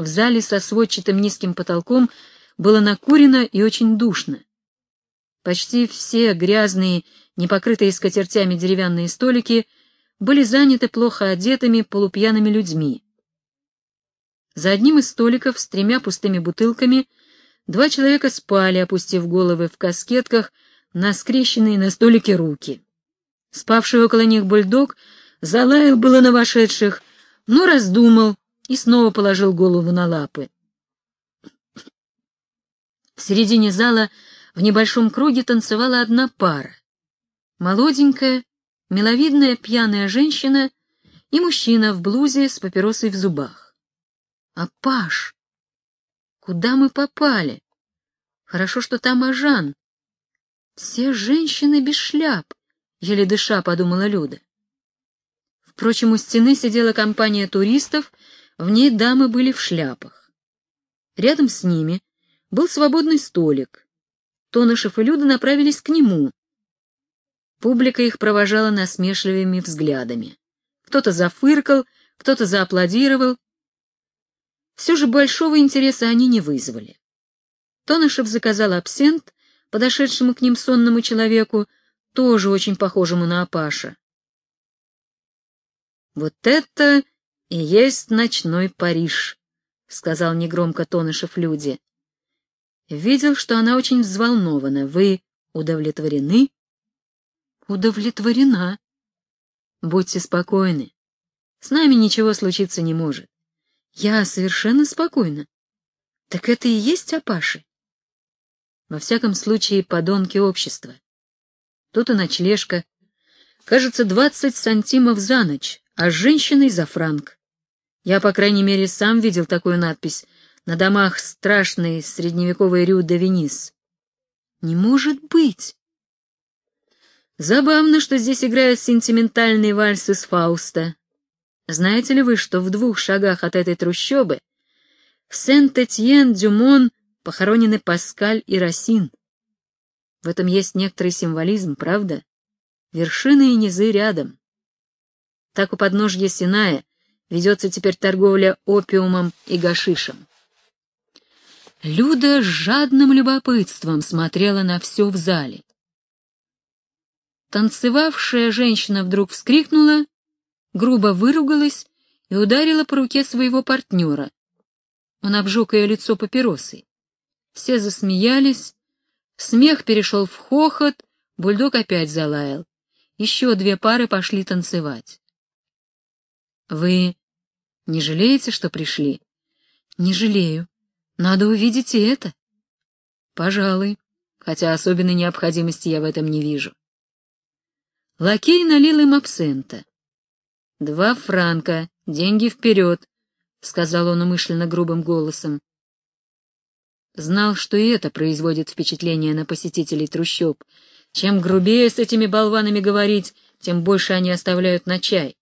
В зале со сводчатым низким потолком было накурено и очень душно. Почти все грязные, непокрытые скатертями деревянные столики были заняты плохо одетыми, полупьяными людьми. За одним из столиков с тремя пустыми бутылками два человека спали, опустив головы в каскетках на скрещенные на столике руки. Спавший около них бульдог залаял было на вошедших, но раздумал и снова положил голову на лапы. В середине зала в небольшом круге танцевала одна пара. Молоденькая, миловидная пьяная женщина и мужчина в блузе с папиросой в зубах. А Паш? Куда мы попали? Хорошо, что там Ажан. Все женщины без шляп, еле дыша, подумала Люда. Впрочем, у стены сидела компания туристов, в ней дамы были в шляпах. Рядом с ними был свободный столик. Тонышев и Люда направились к нему. Публика их провожала насмешливыми взглядами. Кто-то зафыркал, кто-то зааплодировал, все же большого интереса они не вызвали. Тонышев заказал абсент, подошедшему к ним сонному человеку, тоже очень похожему на Апаша. «Вот это и есть ночной Париж», — сказал негромко Тонышев люди. «Видел, что она очень взволнована. Вы удовлетворены?» «Удовлетворена. Будьте спокойны. С нами ничего случиться не может. Я совершенно спокойна. Так это и есть Апаши? Во всяком случае, подонки общества. Тут и ночлежка. Кажется, двадцать сантимов за ночь, а с женщиной за франк. Я, по крайней мере, сам видел такую надпись на домах страшной средневековой Рю де Венис. Не может быть! Забавно, что здесь играют сентиментальные вальсы с Фауста, знаете ли вы, что в двух шагах от этой трущобы в Сент-Этьен-Дюмон похоронены Паскаль и Росин? В этом есть некоторый символизм, правда? Вершины и низы рядом. Так у подножья Синая ведется теперь торговля опиумом и гашишем. Люда с жадным любопытством смотрела на все в зале. Танцевавшая женщина вдруг вскрикнула грубо выругалась и ударила по руке своего партнера. Он обжег ее лицо папиросой. Все засмеялись, смех перешел в хохот, бульдог опять залаял. Еще две пары пошли танцевать. «Вы не жалеете, что пришли?» «Не жалею. Надо увидеть и это». «Пожалуй, хотя особенной необходимости я в этом не вижу». Лакей налил им абсента. «Два франка, деньги вперед», — сказал он умышленно грубым голосом. Знал, что и это производит впечатление на посетителей трущоб. Чем грубее с этими болванами говорить, тем больше они оставляют на чай.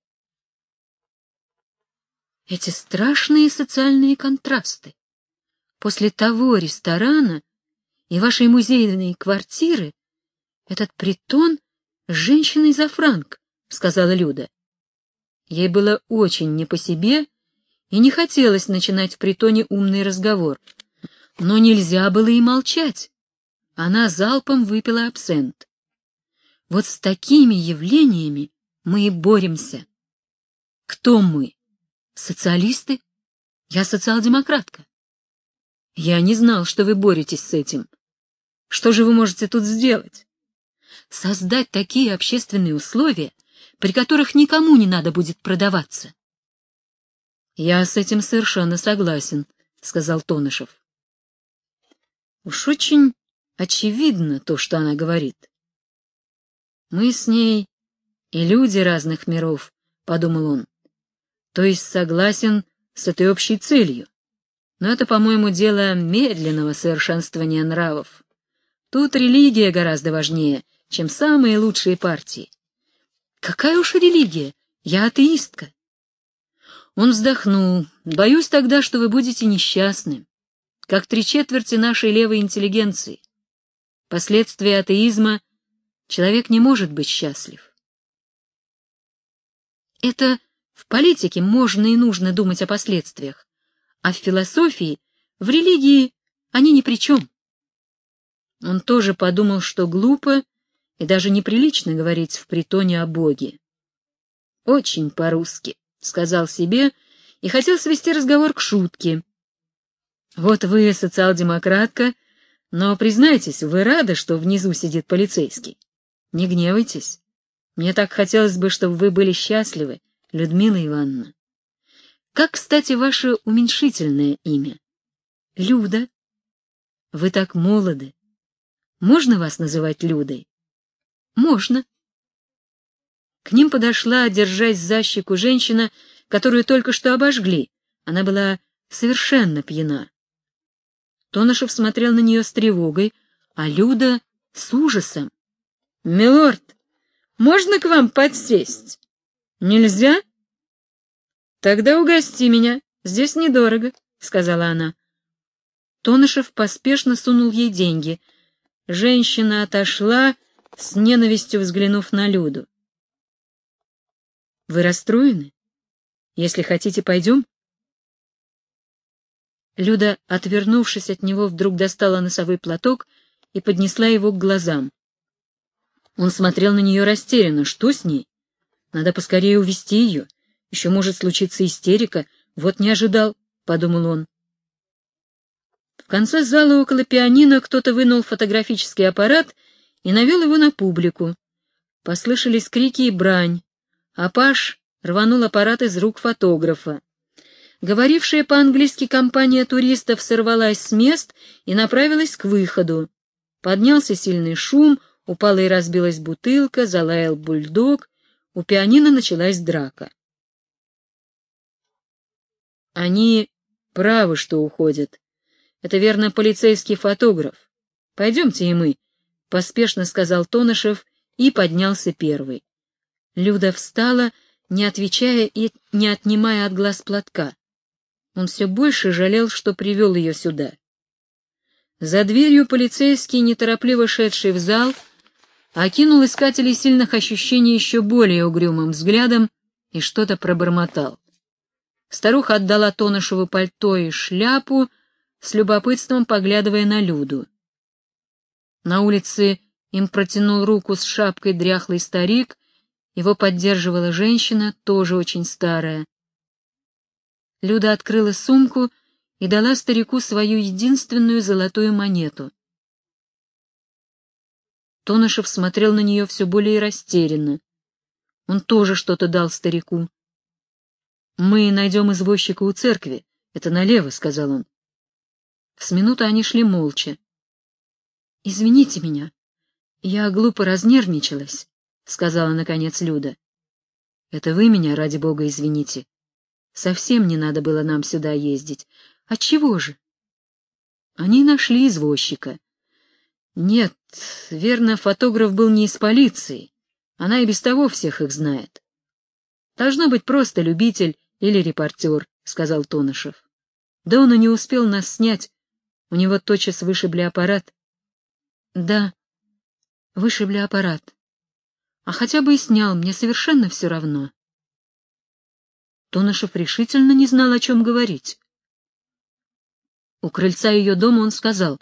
Эти страшные социальные контрасты. После того ресторана и вашей музейной квартиры этот притон с женщиной за франк, — сказала Люда. Ей было очень не по себе, и не хотелось начинать в притоне умный разговор. Но нельзя было и молчать. Она залпом выпила абсент. Вот с такими явлениями мы и боремся. Кто мы? Социалисты? Я социал-демократка. Я не знал, что вы боретесь с этим. Что же вы можете тут сделать? Создать такие общественные условия, при которых никому не надо будет продаваться. — Я с этим совершенно согласен, — сказал Тонышев. — Уж очень очевидно то, что она говорит. Мы с ней и люди разных миров, — подумал он, — то есть согласен с этой общей целью. Но это, по-моему, дело медленного совершенствования нравов. Тут религия гораздо важнее, чем самые лучшие партии. Какая уж религия? Я атеистка. Он вздохнул. Боюсь тогда, что вы будете несчастны, как три четверти нашей левой интеллигенции. Последствия атеизма человек не может быть счастлив. Это в политике можно и нужно думать о последствиях, а в философии, в религии они ни при чем. Он тоже подумал, что глупо и даже неприлично говорить в притоне о Боге. «Очень по-русски», — сказал себе, и хотел свести разговор к шутке. «Вот вы социал-демократка, но, признайтесь, вы рады, что внизу сидит полицейский? Не гневайтесь. Мне так хотелось бы, чтобы вы были счастливы, Людмила Ивановна. Как, кстати, ваше уменьшительное имя? Люда. Вы так молоды. Можно вас называть Людой? Можно. К ним подошла, держась за щеку, женщина, которую только что обожгли. Она была совершенно пьяна. Тонышев смотрел на нее с тревогой, а Люда — с ужасом. — Милорд, можно к вам подсесть? — Нельзя? — Тогда угости меня, здесь недорого, — сказала она. Тонышев поспешно сунул ей деньги. Женщина отошла, с ненавистью взглянув на Люду. — Вы расстроены? Если хотите, пойдем? Люда, отвернувшись от него, вдруг достала носовой платок и поднесла его к глазам. Он смотрел на нее растерянно. Что с ней? Надо поскорее увести ее. Еще может случиться истерика. Вот не ожидал, — подумал он. В конце зала около пианино кто-то вынул фотографический аппарат и навел его на публику. Послышались крики и брань, а Паш рванул аппарат из рук фотографа. Говорившая по-английски компания туристов сорвалась с мест и направилась к выходу. Поднялся сильный шум, упала и разбилась бутылка, залаял бульдог, у пианино началась драка. Они правы, что уходят. Это, верно, полицейский фотограф. Пойдемте и мы, — поспешно сказал Тонышев и поднялся первый. Люда встала, не отвечая и не отнимая от глаз платка. Он все больше жалел, что привел ее сюда. За дверью полицейский, неторопливо шедший в зал, окинул искателей сильных ощущений еще более угрюмым взглядом и что-то пробормотал. Старуха отдала Тонышеву пальто и шляпу, с любопытством поглядывая на Люду. На улице им протянул руку с шапкой дряхлый старик, его поддерживала женщина, тоже очень старая. Люда открыла сумку и дала старику свою единственную золотую монету. Тонышев смотрел на нее все более растерянно. Он тоже что-то дал старику. «Мы найдем извозчика у церкви. Это налево», — сказал он. С минуты они шли молча. «Извините меня, я глупо разнервничалась», — сказала наконец Люда. «Это вы меня, ради бога, извините. Совсем не надо было нам сюда ездить. Отчего же? Они нашли извозчика. Нет, верно, фотограф был не из полиции. Она и без того всех их знает. Должно быть просто любитель или репортер, — сказал Тонышев. Да он и не успел нас снять. У него тотчас вышибли аппарат. Да, вышибли аппарат. А хотя бы и снял, мне совершенно все равно. Тонышев решительно не знал, о чем говорить. У крыльца ее дома он сказал,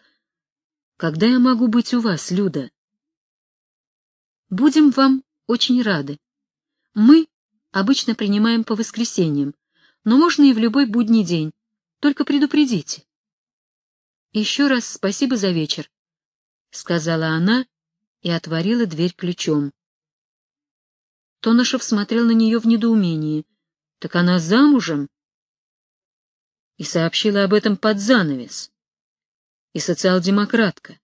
«Когда я могу быть у вас, Люда?» «Будем вам очень рады. Мы обычно принимаем по воскресеньям, но можно и в любой будний день, только предупредите». «Еще раз спасибо за вечер», — сказала она и отворила дверь ключом. Тонышев смотрел на нее в недоумении — так она замужем? И сообщила об этом под занавес. И социал-демократка.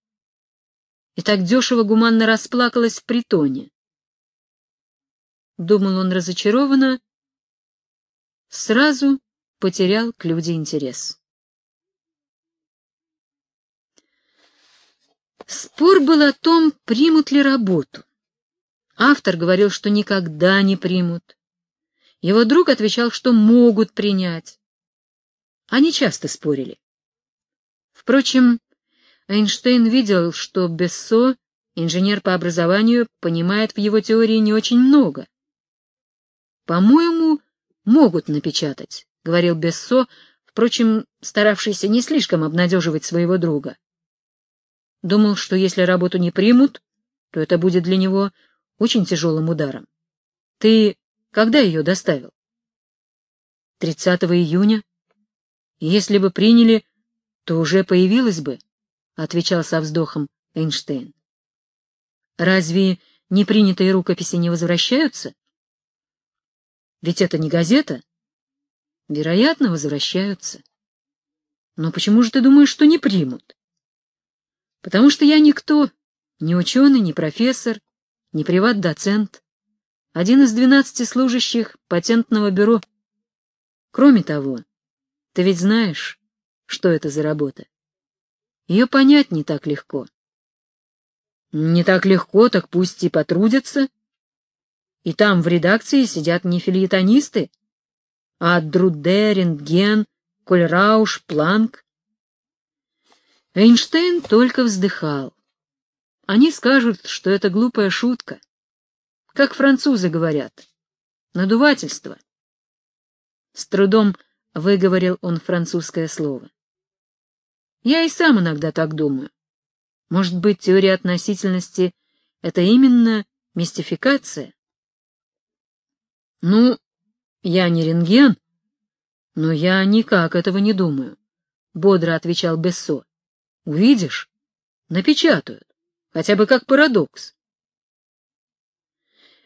И так дешево гуманно расплакалась в притоне. Думал он разочарованно, сразу потерял к люди интерес. Спор был о том, примут ли работу. Автор говорил, что никогда не примут. Его друг отвечал, что могут принять. Они часто спорили. Впрочем, Эйнштейн видел, что Бессо, инженер по образованию, понимает в его теории не очень много. «По-моему, могут напечатать», — говорил Бессо впрочем, старавшийся не слишком обнадеживать своего друга. Думал, что если работу не примут, то это будет для него очень тяжелым ударом. Ты когда ее доставил? 30 июня. Если бы приняли, то уже появилась бы, — отвечал со вздохом Эйнштейн. Разве непринятые рукописи не возвращаются? Ведь это не газета. Вероятно, возвращаются. Но почему же ты думаешь, что не примут? Потому что я никто, ни ученый, ни профессор, ни приват-доцент, один из двенадцати служащих патентного бюро. Кроме того, ты ведь знаешь, что это за работа. Ее понять не так легко. Не так легко, так пусть и потрудятся. И там в редакции сидят не филитонисты, а Друде, Рентген, Кольрауш, Планк. Эйнштейн только вздыхал. Они скажут, что это глупая шутка. Как французы говорят. Надувательство. С трудом выговорил он французское слово. Я и сам иногда так думаю. Может быть, теория относительности — это именно мистификация? Ну, я не рентген, но я никак этого не думаю, — бодро отвечал Бессо. Увидишь? Напечатают, хотя бы как парадокс.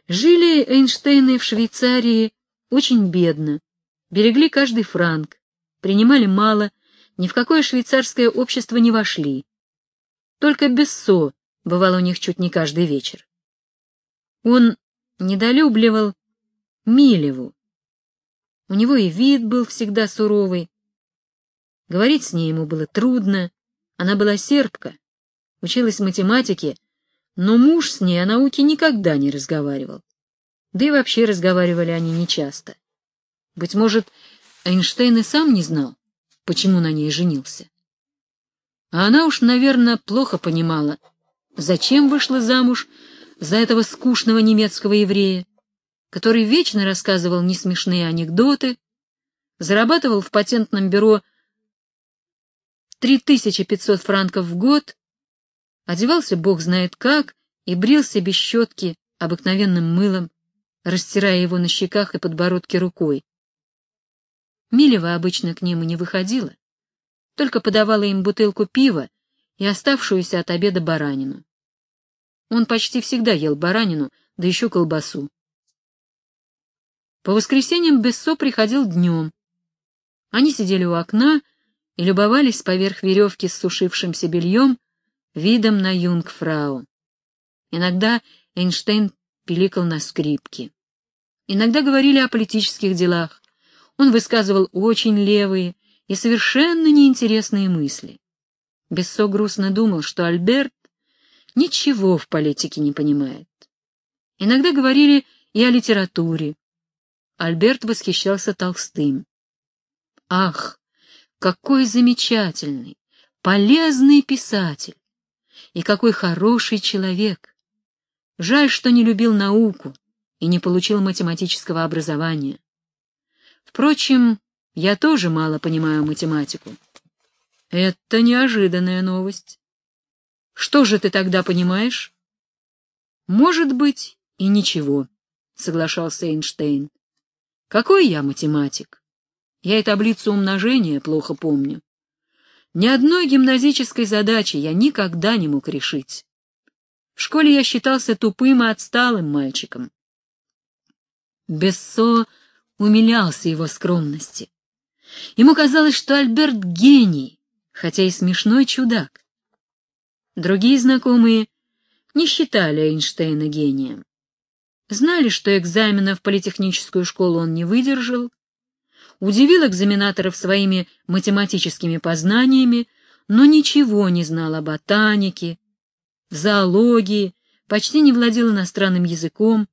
Жили Эйнштейны в Швейцарии очень бедно, берегли каждый франк, принимали мало, ни в какое швейцарское общество не вошли. Только Бессо бывал у них чуть не каждый вечер. Он недолюбливал Милеву. У него и вид был всегда суровый. Говорить с ней ему было трудно, она была сербка, училась математике, но муж с ней о науке никогда не разговаривал. Да и вообще разговаривали они нечасто. Быть может, Эйнштейн и сам не знал, почему на ней женился. А она уж, наверное, плохо понимала, зачем вышла замуж за этого скучного немецкого еврея, который вечно рассказывал несмешные анекдоты, зарабатывал в патентном бюро 3500 франков в год, одевался бог знает как и брился без щетки обыкновенным мылом, растирая его на щеках и подбородке рукой. Милева обычно к ним и не выходила, только подавала им бутылку пива и оставшуюся от обеда баранину. Он почти всегда ел баранину, да еще колбасу. По воскресеньям Бессо приходил днем. Они сидели у окна и любовались поверх веревки с сушившимся бельем видом на юнгфрау. Иногда Эйнштейн пиликал на скрипке. Иногда говорили о политических делах. Он высказывал очень левые и совершенно неинтересные мысли. Бессо грустно думал, что Альберт ничего в политике не понимает. Иногда говорили и о литературе. Альберт восхищался Толстым. Ах, какой замечательный, полезный писатель! И какой хороший человек! Жаль, что не любил науку и не получил математического образования. Впрочем, я тоже мало понимаю математику. Это неожиданная новость. Что же ты тогда понимаешь? Может быть, и ничего, соглашался Эйнштейн. Какой я математик? Я и таблицу умножения плохо помню. Ни одной гимназической задачи я никогда не мог решить. В школе я считался тупым и отсталым мальчиком. Бессо умилялся его скромности. Ему казалось, что Альберт гений, хотя и смешной чудак. Другие знакомые не считали Эйнштейна гением. Знали, что экзамена в политехническую школу он не выдержал, удивил экзаменаторов своими математическими познаниями, но ничего не знал о ботанике, зоологии, почти не владел иностранным языком.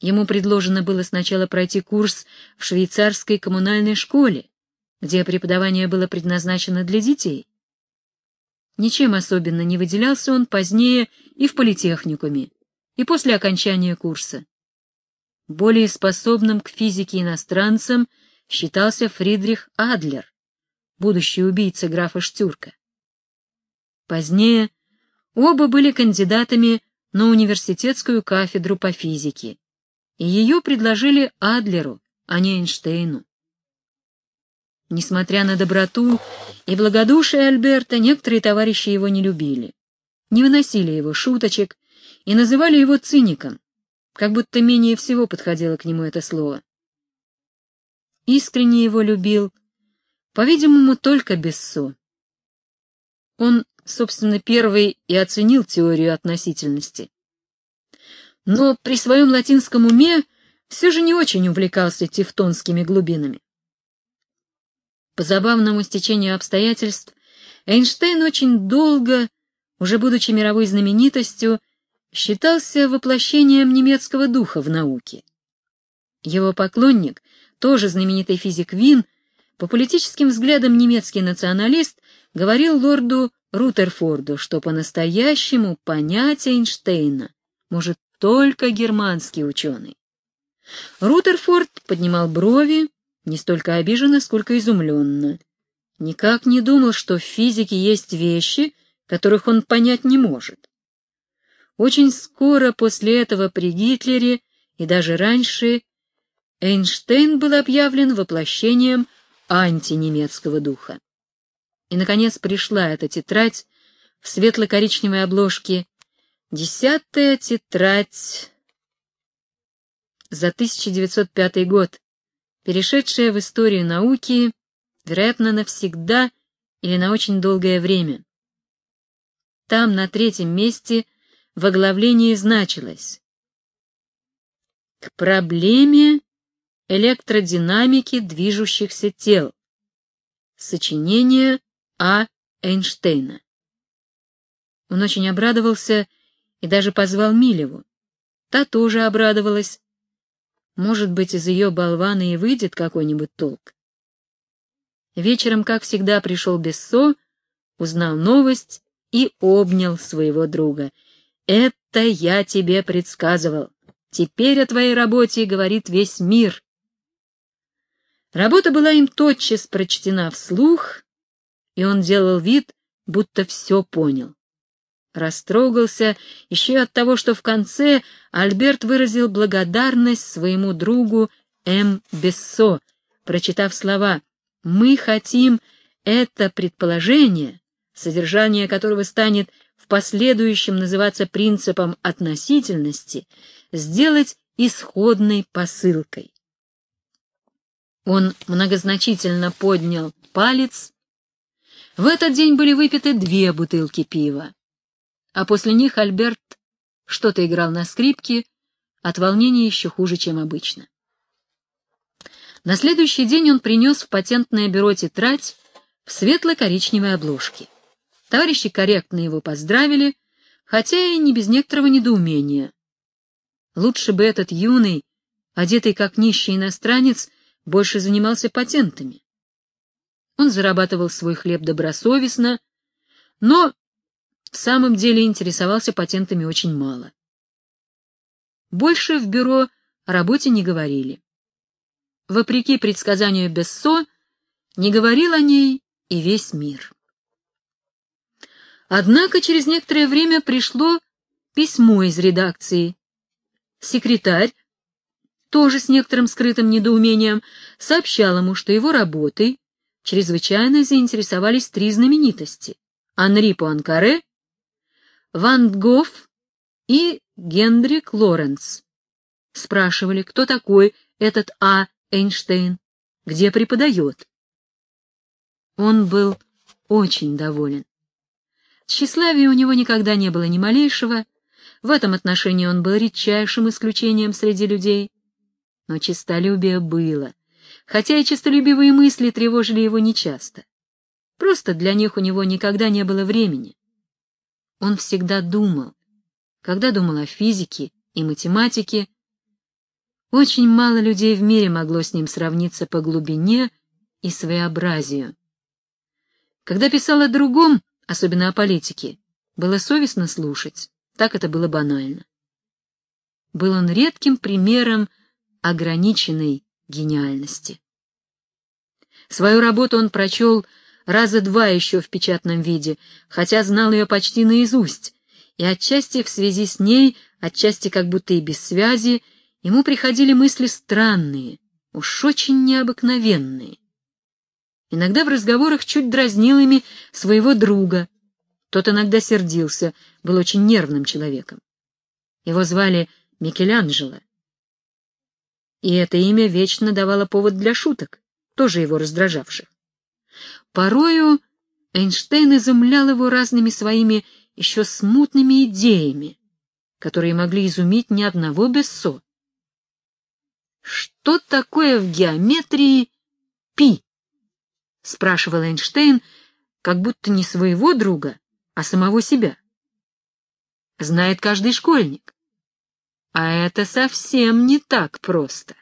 Ему предложено было сначала пройти курс в швейцарской коммунальной школе, где преподавание было предназначено для детей. Ничем особенно не выделялся он позднее и в политехникуме, и после окончания курса. Более способным к физике иностранцам считался Фридрих Адлер, будущий убийца графа Штюрка. Позднее оба были кандидатами на университетскую кафедру по физике, ее предложили Адлеру, а не Эйнштейну. Несмотря на доброту и благодушие Альберта, некоторые товарищи его не любили, не выносили его шуточек и называли его циником, как будто менее всего подходило к нему это слово. Искренне его любил, по-видимому, только Бессо. Он, собственно, первый и оценил теорию относительности. Но при своем латинском уме все же не очень увлекался тевтонскими глубинами. По забавному стечению обстоятельств, Эйнштейн очень долго, уже будучи мировой знаменитостью, считался воплощением немецкого духа в науке. Его поклонник, тоже знаменитый физик Вин, по политическим взглядам немецкий националист, говорил лорду Рутерфорду, что по-настоящему понять Эйнштейна может только германский ученый. Рутерфорд поднимал брови, не столько обиженно, сколько изумленно. Никак не думал, что в физике есть вещи, которых он понять не может. Очень скоро после этого при Гитлере и даже раньше Эйнштейн был объявлен воплощением антинемецкого духа. И, наконец, пришла эта тетрадь в светло-коричневой обложке, десятая тетрадь за 1905 год, перешедшая в историю науки, вероятно, навсегда или на очень долгое время. Там, на третьем месте, в оглавлении значилось «К проблеме электродинамики движущихся тел. Сочинение А. Эйнштейна». Он очень обрадовался и даже позвал Милеву. Та тоже обрадовалась, может быть, из ее болвана и выйдет какой-нибудь толк. Вечером, как всегда, пришел Бессо, узнал новость и обнял своего друга. «Это я тебе предсказывал. Теперь о твоей работе говорит весь мир». Работа была им тотчас прочтена вслух, и он делал вид, будто все понял. Растрогался еще от того, что в конце Альберт выразил благодарность своему другу М. Бессо, прочитав слова «Мы хотим это предположение, содержание которого станет в последующем называться принципом относительности, сделать исходной посылкой». Он многозначительно поднял палец. В этот день были выпиты две бутылки пива а после них Альберт что-то играл на скрипке, от волнения еще хуже, чем обычно. На следующий день он принес в патентное бюро тетрадь в светло-коричневой обложке. Товарищи корректно его поздравили, хотя и не без некоторого недоумения. Лучше бы этот юный, одетый как нищий иностранец, больше занимался патентами. Он зарабатывал свой хлеб добросовестно, но в самом деле интересовался патентами очень мало. Больше в бюро о работе не говорили. Вопреки предсказанию Бессо, не говорил о ней и весь мир. Однако через некоторое время пришло письмо из редакции. Секретарь, тоже с некоторым скрытым недоумением, сообщал ему, что его работой чрезвычайно заинтересовались три знаменитости — Анри Пуанкаре, Ван Гоф и Гендрик Лоренц. Спрашивали, кто такой этот А. Эйнштейн, где преподает. Он был очень доволен. Тщеславия у него никогда не было ни малейшего, в этом отношении он был редчайшим исключением среди людей. Но честолюбие было, хотя и честолюбивые мысли тревожили его нечасто. Просто для них у него никогда не было времени. Он всегда думал. Когда думал о физике и математике, очень мало людей в мире могло с ним сравниться по глубине и своеобразию. Когда писал о другом, особенно о политике, было совестно слушать, так это было банально. Был он редким примером ограниченной гениальности. Свою работу он прочел раза два еще в печатном виде, хотя знал ее почти наизусть, и отчасти в связи с ней, отчасти как будто и без связи, ему приходили мысли странные, уж очень необыкновенные. Иногда в разговорах чуть дразнил ими своего друга. Тот иногда сердился, был очень нервным человеком. Его звали Микеланджело. И это имя вечно давало повод для шуток, тоже его раздражавших. Порою Эйнштейн изумлял его разными своими еще смутными идеями, которые могли изумить ни одного Бессо. Что такое в геометрии пи? — спрашивал Эйнштейн, как будто не своего друга, а самого себя. Знает каждый школьник. А это совсем не так просто.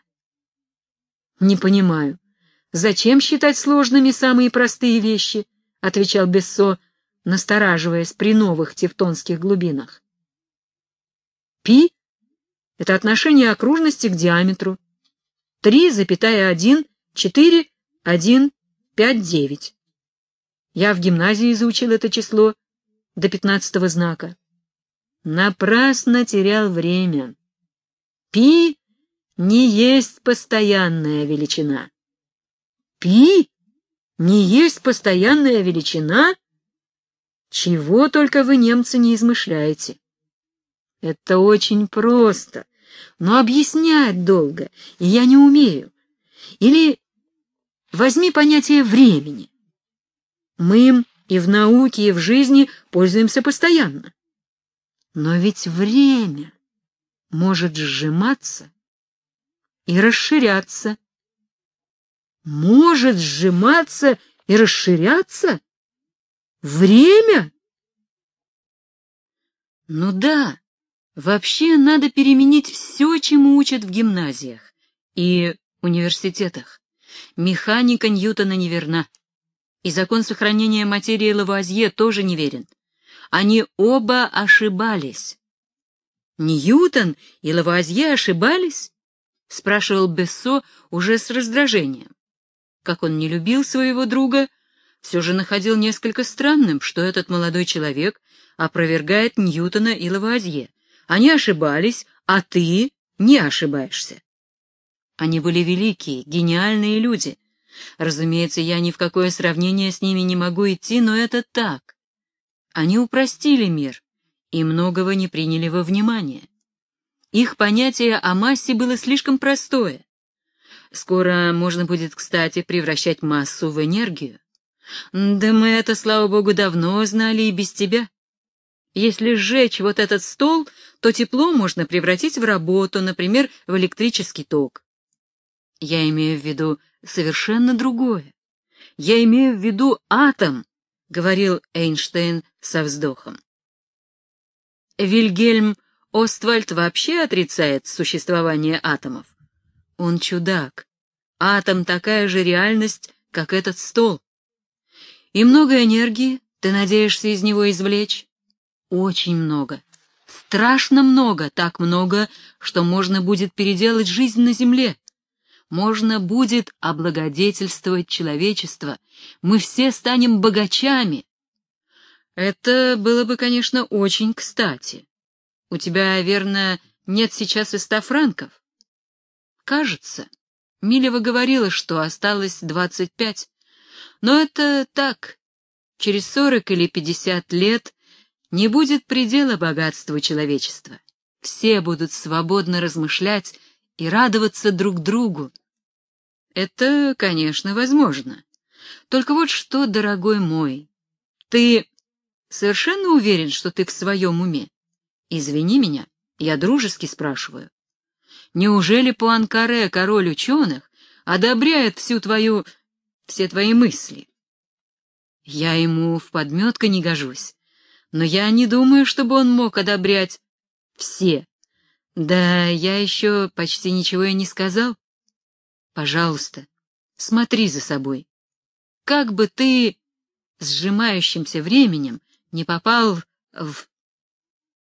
Не понимаю, зачем считать сложными самые простые вещи, — отвечал Бессо, настораживаясь при новых тевтонских глубинах. Пи — это отношение окружности к диаметру. 3,1, 4, 1, 5-9. Я в гимназии изучил это число до пятнадцатого знака. Напрасно терял время. Пи не есть постоянная величина. Пи не есть постоянная величина? Чего только вы, немцы, не измышляете. Это очень просто, но объяснять долго, и я не умею. Или Возьми понятие времени. Мы им и в науке, и в жизни пользуемся постоянно. Но ведь время может сжиматься и расширяться. Может сжиматься и расширяться? Время? Ну да, вообще надо переменить все, чему учат в гимназиях и университетах. Механика Ньютона неверна. И закон сохранения материи Лавуазье тоже неверен. Они оба ошибались. Ньютон и Лавуазье ошибались? Спрашивал Бессо уже с раздражением. Как он не любил своего друга, все же находил несколько странным, что этот молодой человек опровергает Ньютона и Лавуазье. Они ошибались, а ты не ошибаешься. Они были великие, гениальные люди. Разумеется, я ни в какое сравнение с ними не могу идти, но это так. Они упростили мир и многого не приняли во внимание. Их понятие о массе было слишком простое. Скоро можно будет, кстати, превращать массу в энергию. Да мы это, слава богу, давно знали и без тебя. Если сжечь вот этот стол, то тепло можно превратить в работу, например, в электрический ток. Я имею в виду совершенно другое. Я имею в виду атом, — говорил Эйнштейн со вздохом. Вильгельм Оствальд вообще отрицает существование атомов. Он чудак. Атом — такая же реальность, как этот стол. И много энергии ты надеешься из него извлечь? Очень много. Страшно много, так много, что можно будет переделать жизнь на Земле можно будет облагодетельствовать человечество. Мы все станем богачами. Это было бы, конечно, очень кстати. У тебя, верно, нет сейчас и ста франков? Кажется. Милева говорила, что осталось двадцать пять. Но это так. Через сорок или пятьдесят лет не будет предела богатству человечества. Все будут свободно размышлять и радоваться друг другу. Это, конечно, возможно. Только вот что, дорогой мой, ты совершенно уверен, что ты в своем уме? Извини меня, я дружески спрашиваю. Неужели Пуанкаре, король ученых, одобряет всю твою... все твои мысли? Я ему в подметка не гожусь, но я не думаю, чтобы он мог одобрять все да, я еще почти ничего и не сказал. Пожалуйста, смотри за собой. Как бы ты сжимающимся временем не попал в